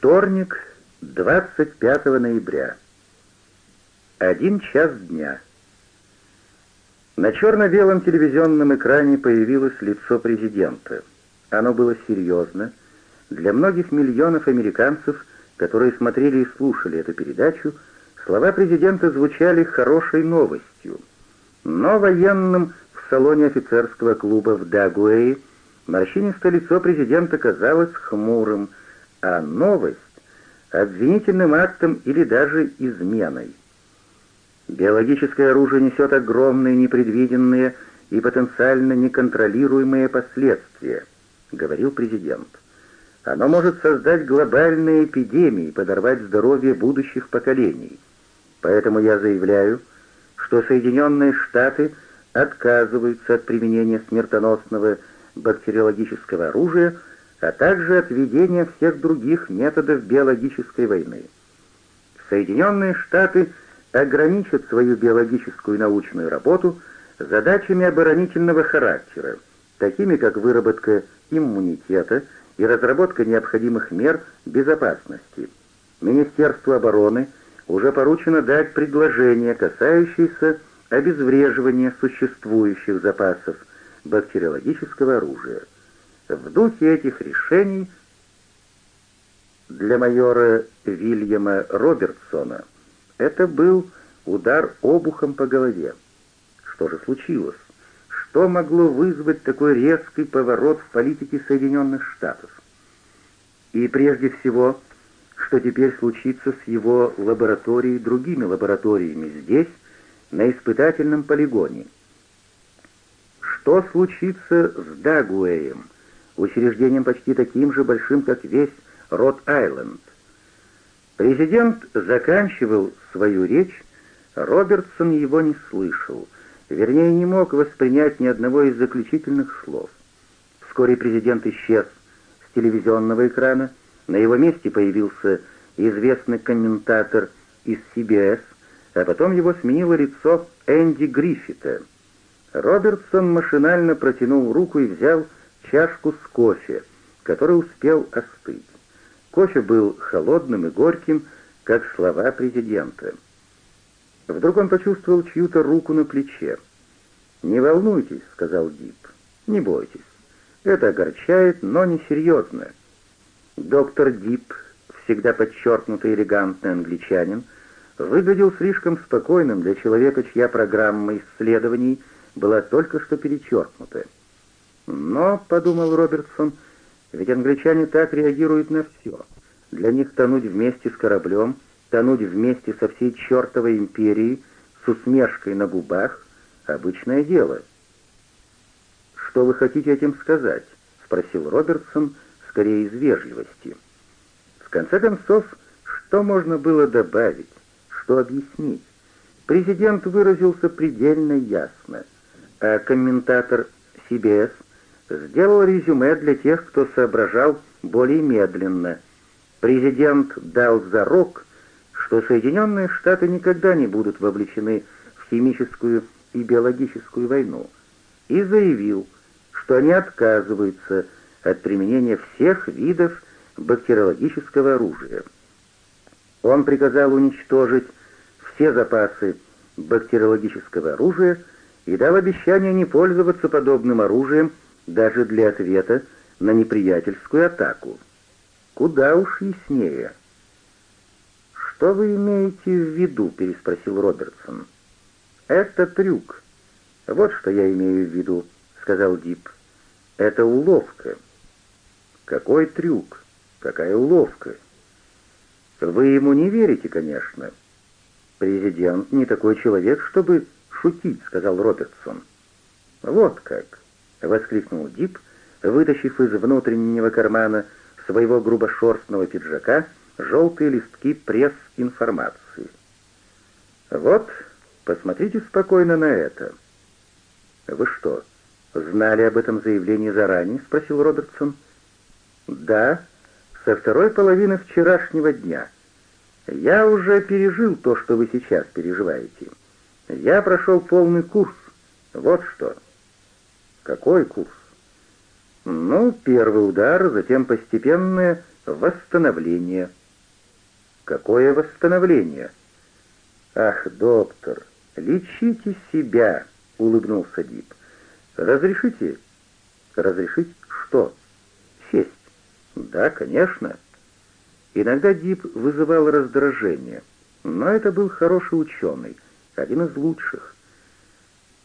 Вторник, 25 ноября. Один час дня. На черно-белом телевизионном экране появилось лицо президента. Оно было серьезно для многих миллионов американцев, которые смотрели и слушали эту передачу, Слова президента звучали хорошей новостью. Но военным в салоне офицерского клуба в Дагуэе морщинистое лицо президента казалось хмурым, а новость — обвинительным актом или даже изменой. Биологическое оружие несет огромные непредвиденные и потенциально неконтролируемые последствия, говорил президент. Оно может создать глобальные эпидемии и подорвать здоровье будущих поколений. Поэтому я заявляю, что Соединенные Штаты отказываются от применения смертоносного бактериологического оружия – а также отведение всех других методов биологической войны. Соединенные Штаты ограничат свою биологическую научную работу задачами оборонительного характера, такими как выработка иммунитета и разработка необходимых мер безопасности. Министерству обороны уже поручено дать предложения, касающиеся обезвреживания существующих запасов бактериологического оружия. В духе этих решений для майора Вильяма Робертсона это был удар обухом по голове. Что же случилось? Что могло вызвать такой резкий поворот в политике Соединенных Штатов? И прежде всего, что теперь случится с его лабораторией и другими лабораториями здесь, на испытательном полигоне? Что случится с Дагуэем? учреждением почти таким же большим, как весь Рот-Айленд. Президент заканчивал свою речь, Робертсон его не слышал, вернее, не мог воспринять ни одного из заключительных слов. Вскоре президент исчез с телевизионного экрана, на его месте появился известный комментатор из CBS, а потом его сменило лицо Энди Гриффита. Робертсон машинально протянул руку и взял чашку с кофе, который успел остыть. Кофе был холодным и горьким, как слова президента. Вдруг он почувствовал чью-то руку на плече. «Не волнуйтесь», — сказал Дип, — «не бойтесь. Это огорчает, но не серьезно». Доктор Дип, всегда подчеркнутый элегантный англичанин, выглядел слишком спокойным для человека, чья программа исследований была только что перечеркнута. Но, — подумал Робертсон, — ведь англичане так реагируют на все. Для них тонуть вместе с кораблем, тонуть вместе со всей чертовой империей, с усмешкой на губах — обычное дело. «Что вы хотите этим сказать?» — спросил Робертсон, скорее из вежливости. В конце концов, что можно было добавить, что объяснить? Президент выразился предельно ясно, а комментатор CBS — сделал резюме для тех, кто соображал более медленно. Президент дал зарок, что Соединенные Штаты никогда не будут вовлечены в химическую и биологическую войну, и заявил, что они отказываются от применения всех видов бактериологического оружия. Он приказал уничтожить все запасы бактериологического оружия и дал обещание не пользоваться подобным оружием даже для ответа на неприятельскую атаку. Куда уж яснее. «Что вы имеете в виду?» — переспросил Робертсон. «Это трюк. Вот что я имею в виду», — сказал Дип. «Это уловка». «Какой трюк? Какая уловка?» «Вы ему не верите, конечно». «Президент не такой человек, чтобы шутить», — сказал Робертсон. «Вот как. — воскликнул Дип, вытащив из внутреннего кармана своего грубошерстного пиджака желтые листки пресс-информации. «Вот, посмотрите спокойно на это». «Вы что, знали об этом заявлении заранее?» — спросил Робертсон. «Да, со второй половины вчерашнего дня. Я уже пережил то, что вы сейчас переживаете. Я прошел полный курс. Вот что». Какой курс? Ну, первый удар, затем постепенное восстановление. Какое восстановление? Ах, доктор, лечите себя, улыбнулся Дип. Разрешите? Разрешить что? Сесть. Да, конечно. Иногда Дип вызывал раздражение, но это был хороший ученый, один из лучших.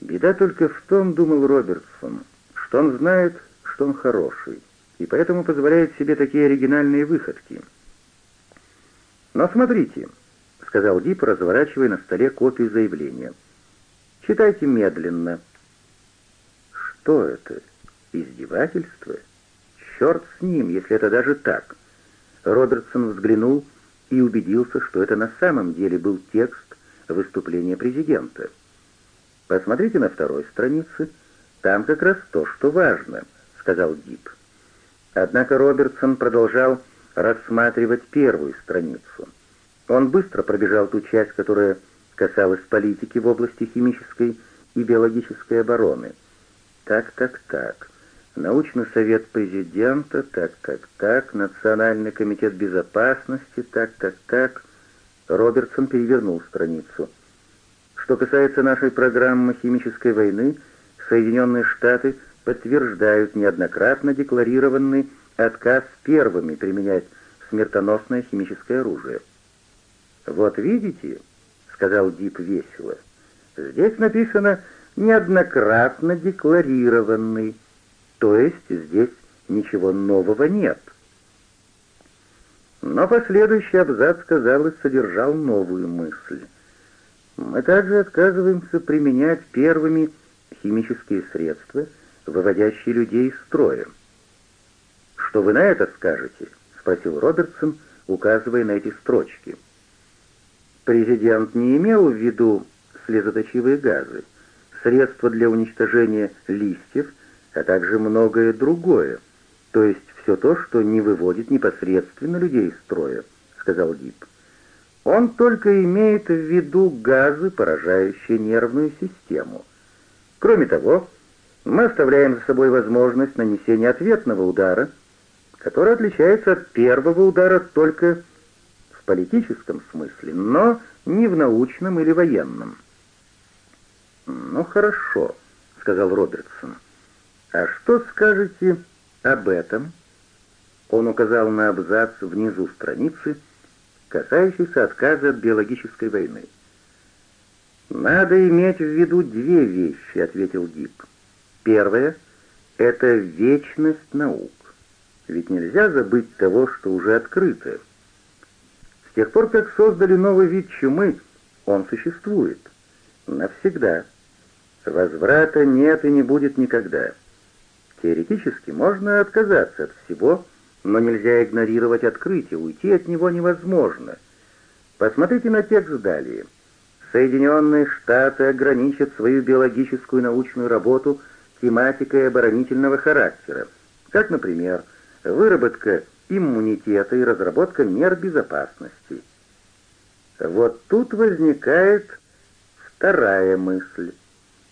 Беда только в том, думал Робертсон, что он знает, что он хороший, и поэтому позволяет себе такие оригинальные выходки. «Но смотрите», — сказал Дип, разворачивая на столе копию заявления. «Читайте медленно». «Что это? Издевательство? Черт с ним, если это даже так!» Робертсон взглянул и убедился, что это на самом деле был текст выступления президента. «Президента». Посмотрите на второй странице. Там как раз то, что важно», — сказал Гиб. Однако Робертсон продолжал рассматривать первую страницу. Он быстро пробежал ту часть, которая касалась политики в области химической и биологической обороны. Так, так, так. Научный совет президента, так, так, так. Национальный комитет безопасности, так, так, так. Робертсон перевернул страницу. Что касается нашей программы химической войны, Соединенные Штаты подтверждают неоднократно декларированный отказ первыми применять смертоносное химическое оружие. «Вот видите», — сказал Дип весело, — «здесь написано «неоднократно декларированный», то есть здесь ничего нового нет». Но последующий абзац, казалось, содержал новую мысль. Мы также отказываемся применять первыми химические средства, выводящие людей из строя. «Что вы на это скажете?» — спросил Робертсон, указывая на эти строчки. Президент не имел в виду слезоточивые газы, средства для уничтожения листьев, а также многое другое, то есть все то, что не выводит непосредственно людей из строя, — сказал Гипп. Он только имеет в виду газы, поражающие нервную систему. Кроме того, мы оставляем за собой возможность нанесения ответного удара, который отличается от первого удара только в политическом смысле, но не в научном или военном. «Ну хорошо», — сказал Робертсон. «А что скажете об этом?» Он указал на абзац внизу страницы — касающийся отказа от биологической войны. «Надо иметь в виду две вещи», — ответил Дип. «Первое — это вечность наук. Ведь нельзя забыть того, что уже открыто. С тех пор, как создали новый вид чумы, он существует. Навсегда. Возврата нет и не будет никогда. Теоретически можно отказаться от всего, но нельзя игнорировать открытие, уйти от него невозможно. Посмотрите на текст далее. Соединенные Штаты ограничат свою биологическую научную работу тематикой оборонительного характера, как, например, выработка иммунитета и разработка мер безопасности. Вот тут возникает вторая мысль.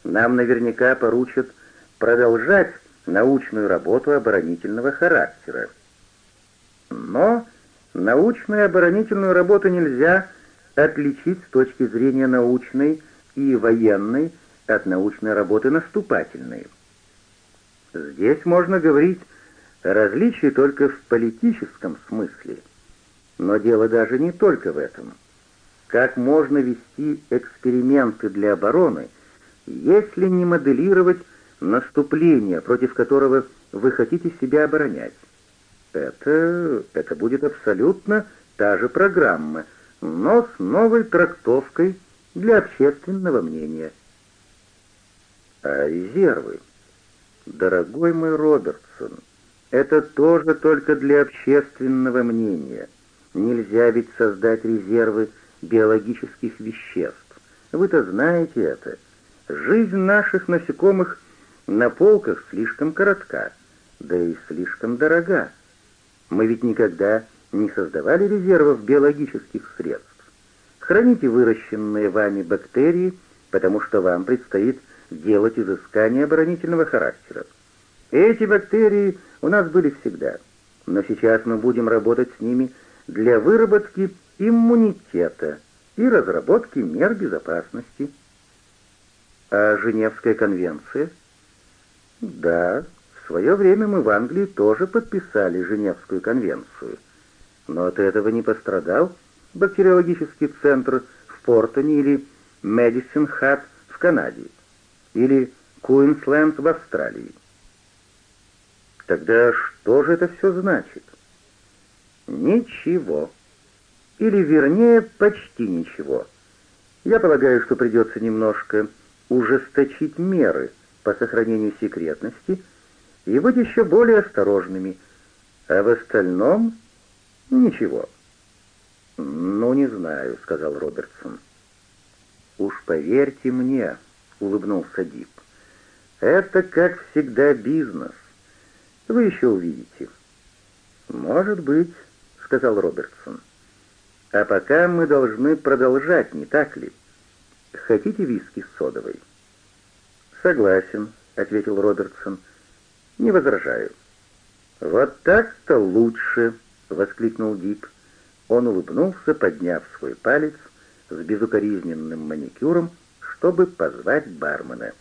Нам наверняка поручат продолжать научную работу оборонительного характера. Но научную оборонительную работу нельзя отличить с точки зрения научной и военной от научной работы наступательной. Здесь можно говорить о различии только в политическом смысле. Но дело даже не только в этом. Как можно вести эксперименты для обороны, если не моделировать наступление, против которого вы хотите себя оборонять? Это... это будет абсолютно та же программа, но с новой трактовкой для общественного мнения. А резервы? Дорогой мой Робертсон, это тоже только для общественного мнения. Нельзя ведь создать резервы биологических веществ. Вы-то знаете это. Жизнь наших насекомых на полках слишком коротка, да и слишком дорога. Мы ведь никогда не создавали резервов биологических средств. Храните выращенные вами бактерии, потому что вам предстоит делать изыскания оборонительного характера. Эти бактерии у нас были всегда, но сейчас мы будем работать с ними для выработки иммунитета и разработки мер безопасности. А Женевская конвенция? Да, свое время мы в Англии тоже подписали Женевскую конвенцию. Но от этого не пострадал бактериологический центр в Портоне или Медисин Хат в Канаде, или Куинсленд в Австралии. Тогда что же это все значит? Ничего. Или, вернее, почти ничего. Я полагаю, что придется немножко ужесточить меры по сохранению секретности и быть еще более осторожными, а в остальном — ничего. «Ну, не знаю», — сказал Робертсон. «Уж поверьте мне», — улыбнулся Дип, — «это, как всегда, бизнес. Вы еще увидите». «Может быть», — сказал Робертсон. «А пока мы должны продолжать, не так ли? Хотите виски с содовой?» «Согласен», — ответил Робертсон. — «Не возражаю». «Вот так-то лучше!» — воскликнул Дип. Он улыбнулся, подняв свой палец с безукоризненным маникюром, чтобы позвать бармена.